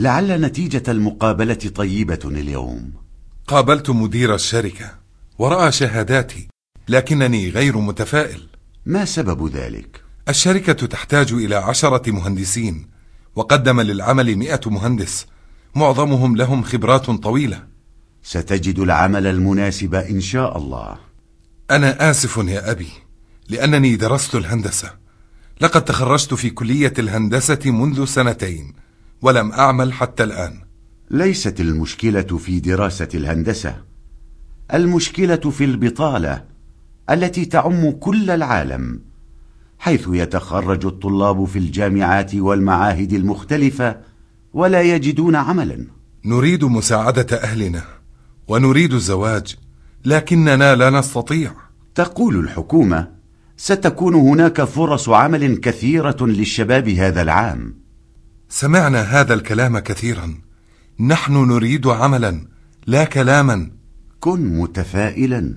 لعل نتيجة المقابلة طيبة اليوم. قابلت مدير الشركة ورأى شهاداتي لكنني غير متفائل. ما سبب ذلك؟ الشركة تحتاج إلى عشرة مهندسين وقدم للعمل مئة مهندس معظمهم لهم خبرات طويلة. ستجد العمل المناسب إن شاء الله. أنا آسف يا أبي لأنني درست الهندسة. لقد تخرجت في كلية الهندسة منذ سنتين. ولم أعمل حتى الآن. ليست المشكلة في دراسة الهندسة. المشكلة في البطالة التي تعم كل العالم حيث يتخرج الطلاب في الجامعات والمعاهد المختلفة ولا يجدون عملا. نريد مساعدة أهلنا ونريد الزواج لكننا لا نستطيع. تقول الحكومة ستكون هناك فرص عمل كثيرة للشباب هذا العام. سمعنا هذا الكلام كثيرا. نحن نريد عملا لا كلاما. كن متفائلا.